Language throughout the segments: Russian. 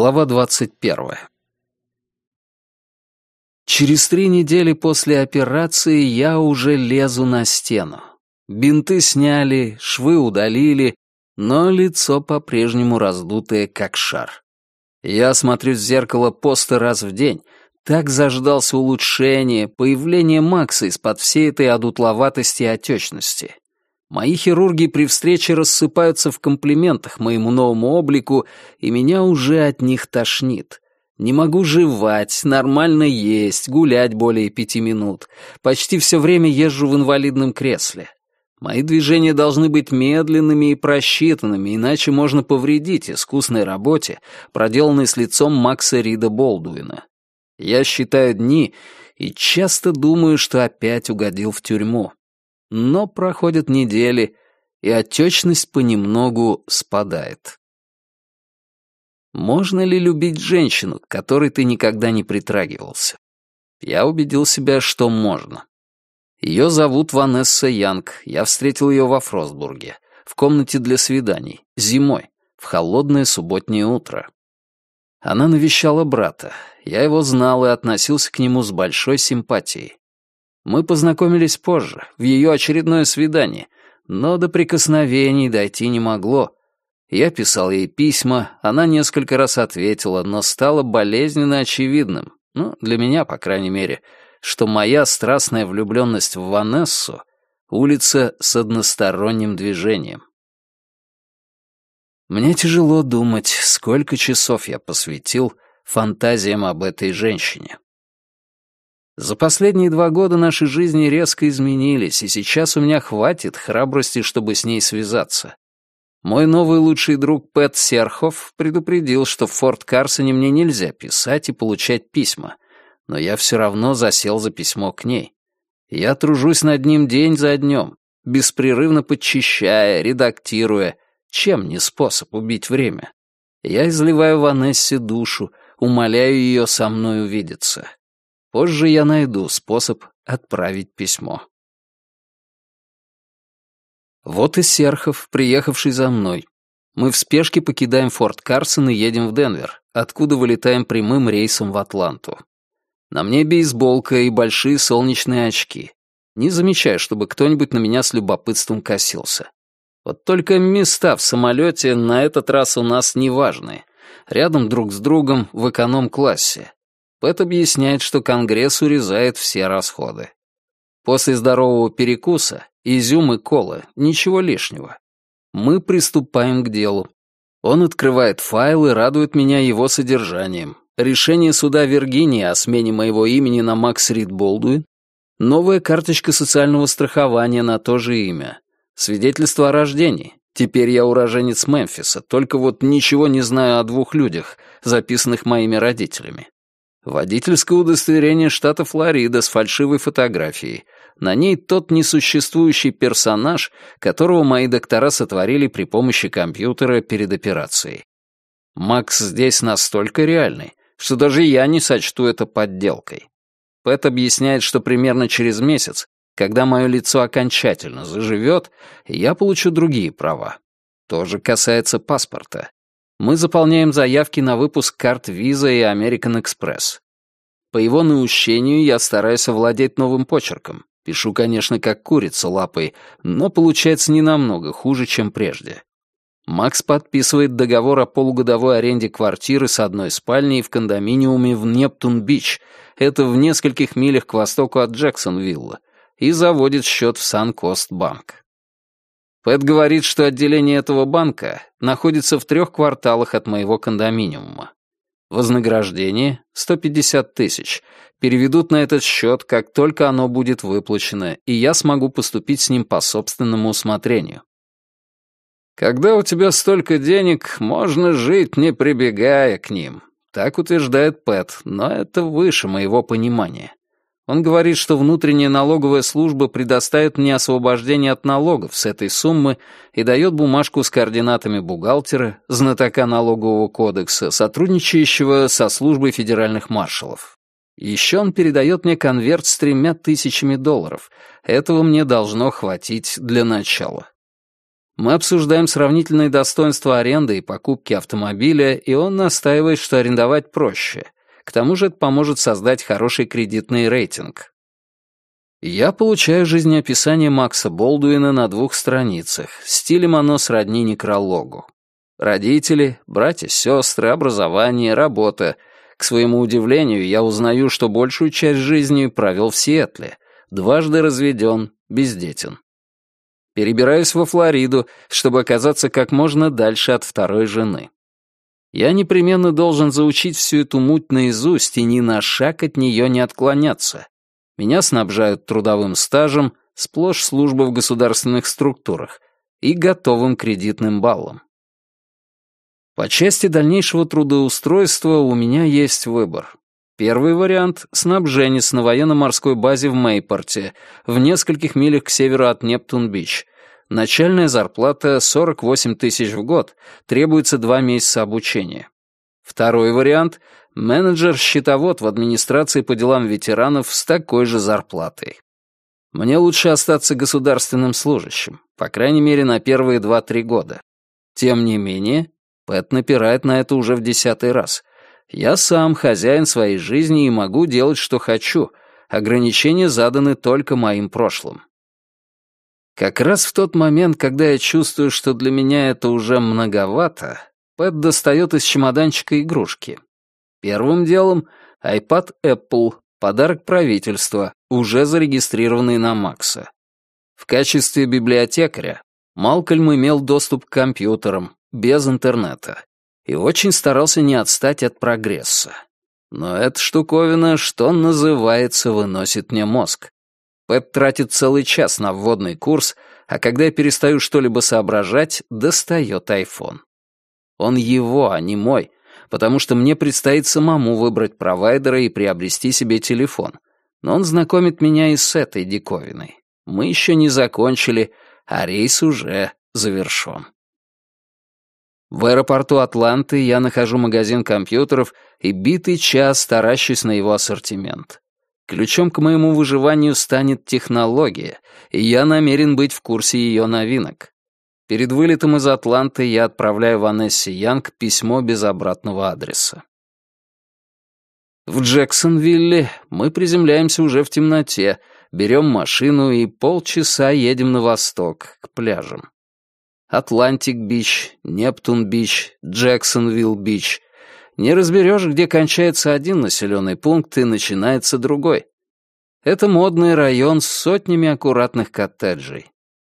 Глава 21. Через три недели после операции я уже лезу на стену. Бинты сняли, швы удалили, но лицо по-прежнему раздутое, как шар. Я смотрю в зеркало поста раз в день, так заждался улучшения, появления Макса из-под всей этой одутловатости и отечности. Мои хирурги при встрече рассыпаются в комплиментах моему новому облику, и меня уже от них тошнит. Не могу жевать, нормально есть, гулять более пяти минут. Почти все время езжу в инвалидном кресле. Мои движения должны быть медленными и просчитанными, иначе можно повредить искусной работе, проделанной с лицом Макса Рида Болдуина. Я считаю дни и часто думаю, что опять угодил в тюрьму. Но проходят недели, и отечность понемногу спадает. Можно ли любить женщину, к которой ты никогда не притрагивался? Я убедил себя, что можно. Ее зовут Ванесса Янг, я встретил ее во Фростбурге, в комнате для свиданий, зимой, в холодное субботнее утро. Она навещала брата, я его знал и относился к нему с большой симпатией. Мы познакомились позже, в ее очередное свидание, но до прикосновений дойти не могло. Я писал ей письма, она несколько раз ответила, но стало болезненно очевидным, ну, для меня, по крайней мере, что моя страстная влюбленность в Ванессу — улица с односторонним движением. Мне тяжело думать, сколько часов я посвятил фантазиям об этой женщине. За последние два года наши жизни резко изменились, и сейчас у меня хватит храбрости, чтобы с ней связаться. Мой новый лучший друг Пэт Серхов предупредил, что в Форт Карсоне мне нельзя писать и получать письма, но я все равно засел за письмо к ней. Я тружусь над ним день за днем, беспрерывно подчищая, редактируя. Чем не способ убить время? Я изливаю Ванессе душу, умоляю ее со мной увидеться. Позже я найду способ отправить письмо. Вот и Серхов, приехавший за мной. Мы в спешке покидаем Форт Карсон и едем в Денвер, откуда вылетаем прямым рейсом в Атланту. На мне бейсболка и большие солнечные очки. Не замечаю, чтобы кто-нибудь на меня с любопытством косился. Вот только места в самолете на этот раз у нас неважные. Рядом друг с другом в эконом-классе. Пэт объясняет, что Конгресс урезает все расходы. После здорового перекуса, изюм и кола, ничего лишнего. Мы приступаем к делу. Он открывает файл и радует меня его содержанием. Решение суда Виргинии о смене моего имени на Макс Рид Болдуин, новая карточка социального страхования на то же имя, свидетельство о рождении. Теперь я уроженец Мемфиса, только вот ничего не знаю о двух людях, записанных моими родителями. Водительское удостоверение штата Флорида с фальшивой фотографией. На ней тот несуществующий персонаж, которого мои доктора сотворили при помощи компьютера перед операцией. Макс здесь настолько реальный, что даже я не сочту это подделкой. Пэт объясняет, что примерно через месяц, когда мое лицо окончательно заживет, я получу другие права. То же касается паспорта мы заполняем заявки на выпуск карт Visa и American Express. По его наущению я стараюсь овладеть новым почерком. Пишу, конечно, как курица лапой, но получается не намного хуже, чем прежде. Макс подписывает договор о полугодовой аренде квартиры с одной спальней в кондоминиуме в Нептун-Бич, это в нескольких милях к востоку от Джексонвилла, и заводит счет в Сан-Кост-Банк. Пэт говорит, что отделение этого банка находится в трех кварталах от моего кондоминиума. Вознаграждение — 150 тысяч. Переведут на этот счет, как только оно будет выплачено, и я смогу поступить с ним по собственному усмотрению. Когда у тебя столько денег, можно жить, не прибегая к ним. Так утверждает Пэт, но это выше моего понимания. Он говорит, что внутренняя налоговая служба предоставит мне освобождение от налогов с этой суммы и дает бумажку с координатами бухгалтера, знатока налогового кодекса, сотрудничающего со службой федеральных маршалов. Еще он передает мне конверт с тремя тысячами долларов. Этого мне должно хватить для начала. Мы обсуждаем сравнительные достоинства аренды и покупки автомобиля, и он настаивает, что арендовать проще. К тому же это поможет создать хороший кредитный рейтинг. Я получаю жизнеописание Макса Болдуина на двух страницах. Стилем оно сродни некрологу. Родители, братья-сестры, образование, работа. К своему удивлению, я узнаю, что большую часть жизни провел в Сиэтле. Дважды разведен, бездетен. Перебираюсь во Флориду, чтобы оказаться как можно дальше от второй жены. Я непременно должен заучить всю эту муть наизусть и ни на шаг от нее не отклоняться. Меня снабжают трудовым стажем, сплошь служба в государственных структурах и готовым кредитным баллом. По части дальнейшего трудоустройства у меня есть выбор. Первый вариант — снабженец на военно-морской базе в Мейпорте, в нескольких милях к северу от Нептун-Бич. Начальная зарплата 48 тысяч в год, требуется два месяца обучения. Второй вариант — менеджер-счетовод в администрации по делам ветеранов с такой же зарплатой. Мне лучше остаться государственным служащим, по крайней мере, на первые 2-3 года. Тем не менее, Пэт напирает на это уже в десятый раз. Я сам хозяин своей жизни и могу делать, что хочу. Ограничения заданы только моим прошлым. Как раз в тот момент, когда я чувствую, что для меня это уже многовато, Пэт достает из чемоданчика игрушки. Первым делом — iPad Apple, подарок правительства, уже зарегистрированный на Макса. В качестве библиотекаря Малкольм имел доступ к компьютерам, без интернета и очень старался не отстать от прогресса. Но эта штуковина, что называется, выносит мне мозг. Пэт тратит целый час на вводный курс, а когда я перестаю что-либо соображать, достает айфон. Он его, а не мой, потому что мне предстоит самому выбрать провайдера и приобрести себе телефон. Но он знакомит меня и с этой диковиной. Мы еще не закончили, а рейс уже завершен. В аэропорту Атланты я нахожу магазин компьютеров и битый час таращусь на его ассортимент. Ключом к моему выживанию станет технология, и я намерен быть в курсе ее новинок. Перед вылетом из Атланты я отправляю Ванессе Янг письмо без обратного адреса. В Джексонвилле мы приземляемся уже в темноте, берем машину и полчаса едем на восток, к пляжам. Атлантик-Бич, Нептун-Бич, Джексонвилл-Бич. Не разберешь, где кончается один населенный пункт и начинается другой. Это модный район с сотнями аккуратных коттеджей.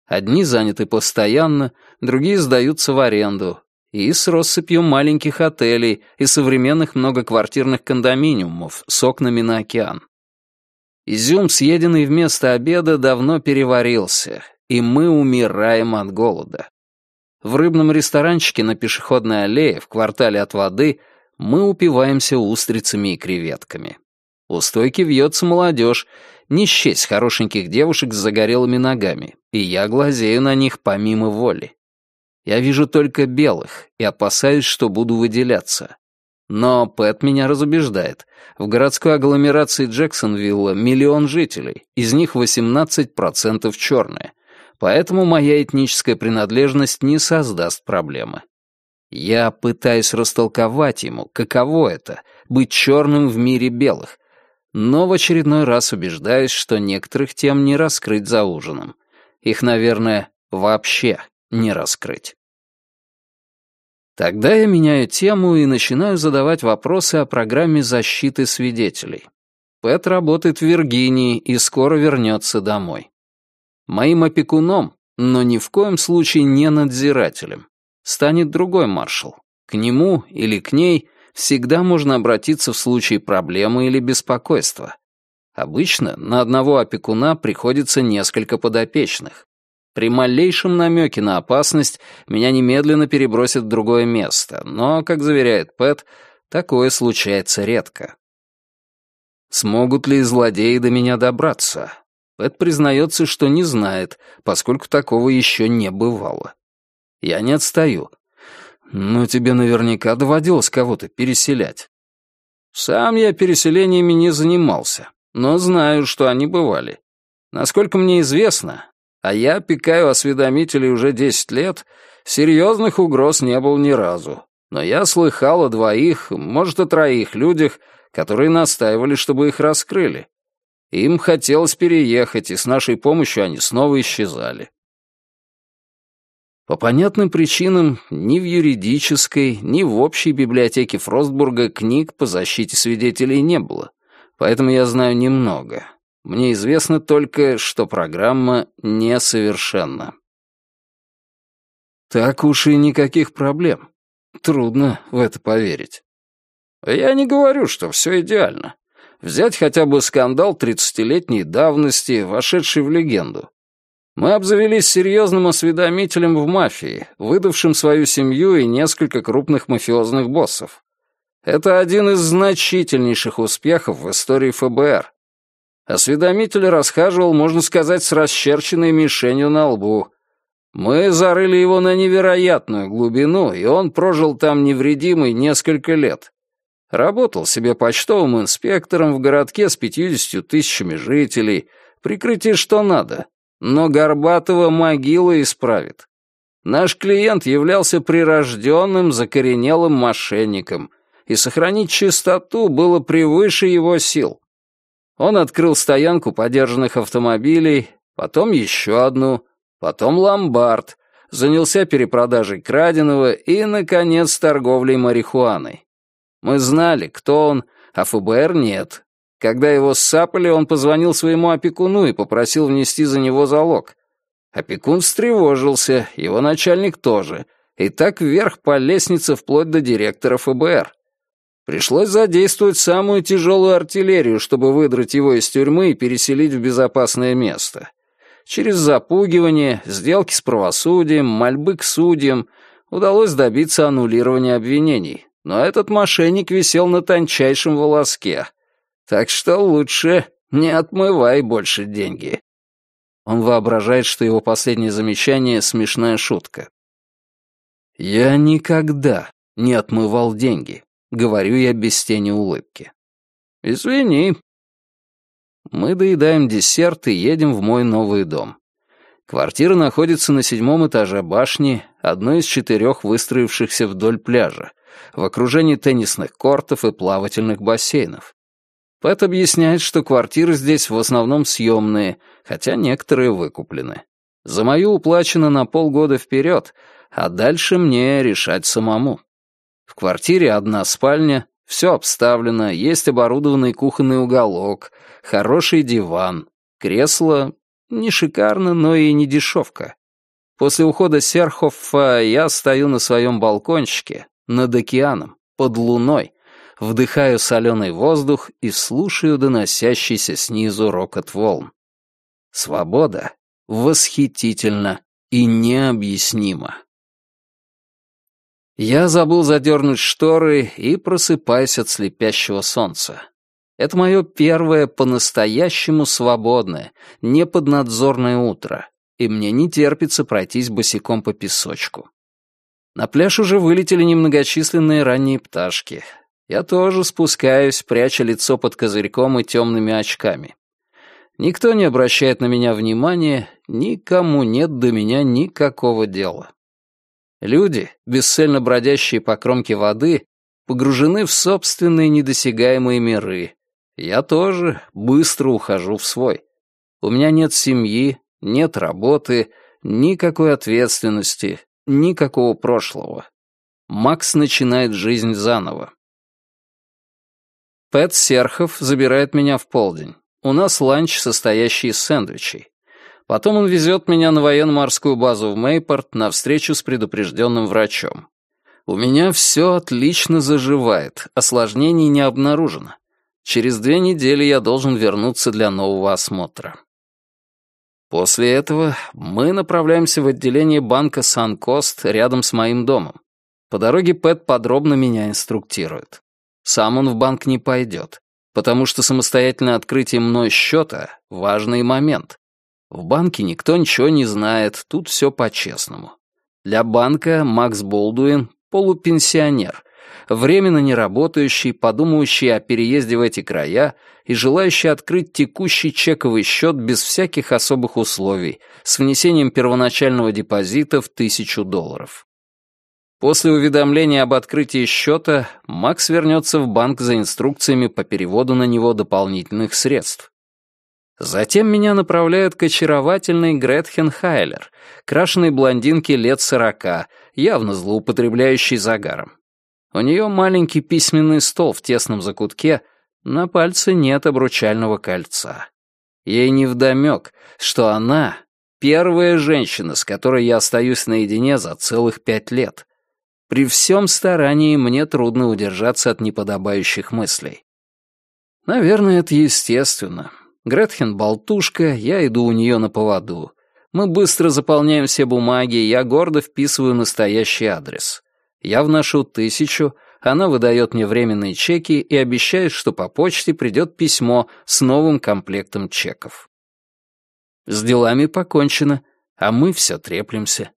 Одни заняты постоянно, другие сдаются в аренду. И с россыпью маленьких отелей и современных многоквартирных кондоминиумов с окнами на океан. Изюм, съеденный вместо обеда, давно переварился, и мы умираем от голода. В рыбном ресторанчике на пешеходной аллее в квартале от воды мы упиваемся устрицами и креветками. У стойки вьется молодежь, не счесть хорошеньких девушек с загорелыми ногами, и я глазею на них помимо воли. Я вижу только белых и опасаюсь, что буду выделяться. Но Пэт меня разубеждает. В городской агломерации Джексонвилла миллион жителей, из них 18% черные поэтому моя этническая принадлежность не создаст проблемы. Я пытаюсь растолковать ему, каково это — быть черным в мире белых, но в очередной раз убеждаюсь, что некоторых тем не раскрыть за ужином. Их, наверное, вообще не раскрыть. Тогда я меняю тему и начинаю задавать вопросы о программе защиты свидетелей. Пэт работает в Виргинии и скоро вернется домой. Моим опекуном, но ни в коем случае не надзирателем, станет другой маршал. К нему или к ней всегда можно обратиться в случае проблемы или беспокойства. Обычно на одного опекуна приходится несколько подопечных. При малейшем намеке на опасность меня немедленно перебросят в другое место, но, как заверяет Пэт, такое случается редко. Смогут ли злодеи до меня добраться? Пэт признается, что не знает, поскольку такого еще не бывало. Я не отстаю. Но тебе наверняка доводилось кого-то переселять. Сам я переселениями не занимался, но знаю, что они бывали. Насколько мне известно, а я опекаю осведомителей уже десять лет, серьезных угроз не было ни разу. Но я слыхал о двоих, может, о троих людях, которые настаивали, чтобы их раскрыли. Им хотелось переехать, и с нашей помощью они снова исчезали. По понятным причинам ни в юридической, ни в общей библиотеке Фростбурга книг по защите свидетелей не было, поэтому я знаю немного. Мне известно только, что программа несовершенна. Так уж и никаких проблем. Трудно в это поверить. Я не говорю, что все идеально. Взять хотя бы скандал тридцатилетней давности, вошедший в легенду. Мы обзавелись серьезным осведомителем в мафии, выдавшим свою семью и несколько крупных мафиозных боссов. Это один из значительнейших успехов в истории ФБР. Осведомитель расхаживал, можно сказать, с расчерченной мишенью на лбу. Мы зарыли его на невероятную глубину, и он прожил там невредимый несколько лет. Работал себе почтовым инспектором в городке с пятьюдесятью тысячами жителей, прикрытие что надо, но Горбатова могила исправит. Наш клиент являлся прирожденным, закоренелым мошенником, и сохранить чистоту было превыше его сил. Он открыл стоянку подержанных автомобилей, потом еще одну, потом ломбард, занялся перепродажей краденого и, наконец, торговлей марихуаной. Мы знали, кто он, а ФБР нет, когда его сапали, он позвонил своему опекуну и попросил внести за него залог. Опекун встревожился, его начальник тоже, и так вверх по лестнице вплоть до директора ФБР. Пришлось задействовать самую тяжелую артиллерию, чтобы выдрать его из тюрьмы и переселить в безопасное место. Через запугивание, сделки с правосудием, мольбы к судьям удалось добиться аннулирования обвинений. Но этот мошенник висел на тончайшем волоске. Так что лучше не отмывай больше деньги. Он воображает, что его последнее замечание — смешная шутка. «Я никогда не отмывал деньги», — говорю я без тени улыбки. «Извини». Мы доедаем десерт и едем в мой новый дом. Квартира находится на седьмом этаже башни, одной из четырех выстроившихся вдоль пляжа, в окружении теннисных кортов и плавательных бассейнов. Пэт объясняет, что квартиры здесь в основном съемные, хотя некоторые выкуплены. За мою уплачено на полгода вперед, а дальше мне решать самому. В квартире одна спальня, все обставлено, есть оборудованный кухонный уголок, хороший диван, кресло не шикарно, но и не дешевка. После ухода Серхоффа я стою на своем балкончике, над океаном, под луной, вдыхаю соленый воздух и слушаю доносящийся снизу рокот волн. Свобода восхитительна и необъяснима. Я забыл задернуть шторы и просыпаюсь от слепящего солнца. Это мое первое по-настоящему свободное, неподнадзорное утро, и мне не терпится пройтись босиком по песочку. На пляж уже вылетели немногочисленные ранние пташки. Я тоже спускаюсь, пряча лицо под козырьком и темными очками. Никто не обращает на меня внимания, никому нет до меня никакого дела. Люди, бесцельно бродящие по кромке воды, погружены в собственные недосягаемые миры. Я тоже быстро ухожу в свой. У меня нет семьи, нет работы, никакой ответственности, никакого прошлого. Макс начинает жизнь заново. Пэт Серхов забирает меня в полдень. У нас ланч, состоящий из сэндвичей. Потом он везет меня на военно-морскую базу в Мейпорт на встречу с предупрежденным врачом. У меня все отлично заживает, осложнений не обнаружено. Через две недели я должен вернуться для нового осмотра. После этого мы направляемся в отделение банка Санкост рядом с моим домом. По дороге Пэт подробно меня инструктирует. Сам он в банк не пойдет, потому что самостоятельное открытие мной счета — важный момент. В банке никто ничего не знает, тут все по-честному. Для банка Макс Болдуин — полупенсионер, временно не работающий, подумающий о переезде в эти края и желающий открыть текущий чековый счет без всяких особых условий, с внесением первоначального депозита в тысячу долларов. После уведомления об открытии счета Макс вернется в банк за инструкциями по переводу на него дополнительных средств. Затем меня направляют к очаровательной Гретхен Хайлер, крашеной блондинке лет сорока, явно злоупотребляющей загаром. У нее маленький письменный стол в тесном закутке, на пальце нет обручального кольца. Ей невдомёк, что она — первая женщина, с которой я остаюсь наедине за целых пять лет. При всем старании мне трудно удержаться от неподобающих мыслей. Наверное, это естественно. Гретхен болтушка, я иду у нее на поводу. Мы быстро заполняем все бумаги, я гордо вписываю настоящий адрес. Я вношу тысячу, она выдает мне временные чеки и обещает, что по почте придет письмо с новым комплектом чеков. С делами покончено, а мы все треплемся.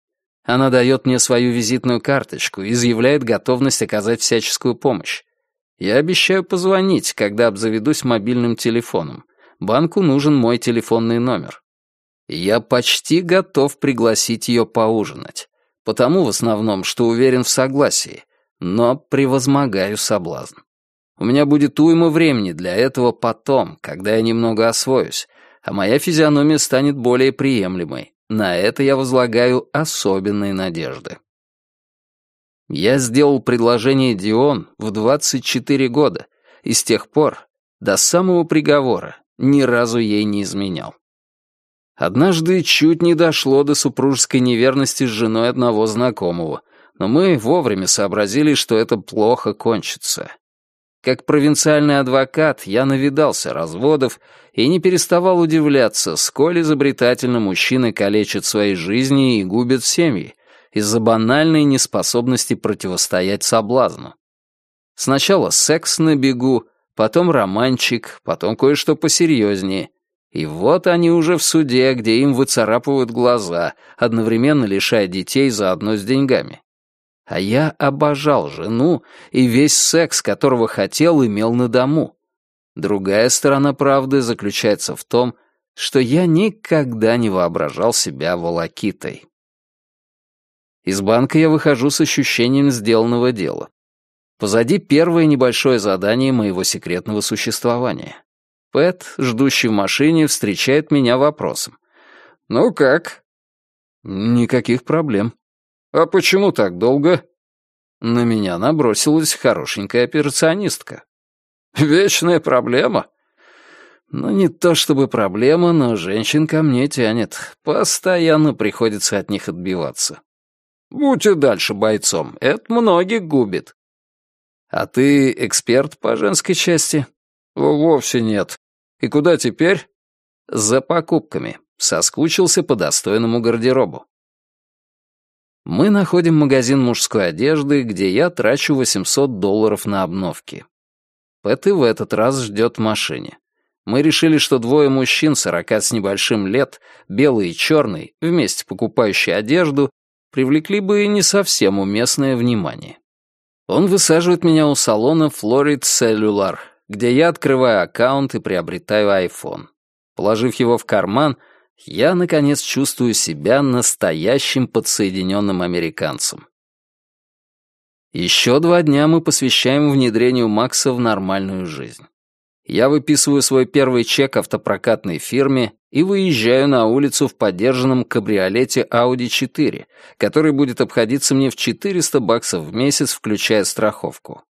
Она дает мне свою визитную карточку и заявляет готовность оказать всяческую помощь. Я обещаю позвонить, когда обзаведусь мобильным телефоном. Банку нужен мой телефонный номер. Я почти готов пригласить ее поужинать. Потому в основном, что уверен в согласии, но превозмогаю соблазн. У меня будет уйма времени для этого потом, когда я немного освоюсь, а моя физиономия станет более приемлемой. На это я возлагаю особенные надежды. Я сделал предложение Дион в 24 года, и с тех пор, до самого приговора, ни разу ей не изменял. Однажды чуть не дошло до супружеской неверности с женой одного знакомого, но мы вовремя сообразили, что это плохо кончится. Как провинциальный адвокат я навидался разводов и не переставал удивляться, сколь изобретательно мужчины калечат свои жизни и губят семьи из-за банальной неспособности противостоять соблазну. Сначала секс на бегу, потом романчик, потом кое-что посерьезнее. И вот они уже в суде, где им выцарапывают глаза, одновременно лишая детей заодно с деньгами. А я обожал жену, и весь секс, которого хотел, имел на дому. Другая сторона правды заключается в том, что я никогда не воображал себя волокитой. Из банка я выхожу с ощущением сделанного дела. Позади первое небольшое задание моего секретного существования. Пэт, ждущий в машине, встречает меня вопросом. «Ну как?» «Никаких проблем». «А почему так долго?» На меня набросилась хорошенькая операционистка. «Вечная проблема?» «Ну, не то чтобы проблема, но женщин ко мне тянет. Постоянно приходится от них отбиваться». «Будь и дальше бойцом, это многих губит». «А ты эксперт по женской части?» «Вовсе нет. И куда теперь?» «За покупками. Соскучился по достойному гардеробу». Мы находим магазин мужской одежды, где я трачу 800 долларов на обновки. Пэт и в этот раз ждет в машине. Мы решили, что двое мужчин, 40 с небольшим лет, белый и черный, вместе покупающие одежду, привлекли бы не совсем уместное внимание. Он высаживает меня у салона Florid Cellular, где я открываю аккаунт и приобретаю iPhone. Положив его в карман — я, наконец, чувствую себя настоящим подсоединенным американцем. Еще два дня мы посвящаем внедрению Макса в нормальную жизнь. Я выписываю свой первый чек автопрокатной фирме и выезжаю на улицу в подержанном кабриолете Audi 4, который будет обходиться мне в 400 баксов в месяц, включая страховку.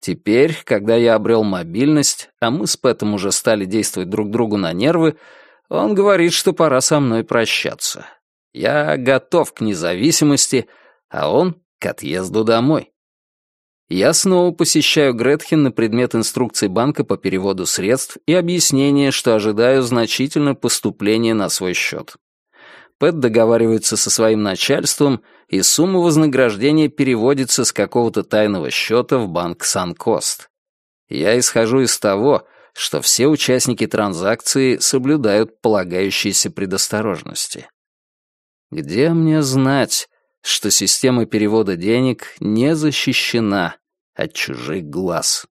Теперь, когда я обрел мобильность, а мы с Пэтом уже стали действовать друг другу на нервы, он говорит, что пора со мной прощаться. Я готов к независимости, а он — к отъезду домой. Я снова посещаю Гретхен на предмет инструкций банка по переводу средств и объяснения, что ожидаю значительное поступление на свой счет. Пэт договаривается со своим начальством, и сумма вознаграждения переводится с какого-то тайного счета в банк Санкост. Я исхожу из того, что все участники транзакции соблюдают полагающиеся предосторожности. Где мне знать, что система перевода денег не защищена от чужих глаз.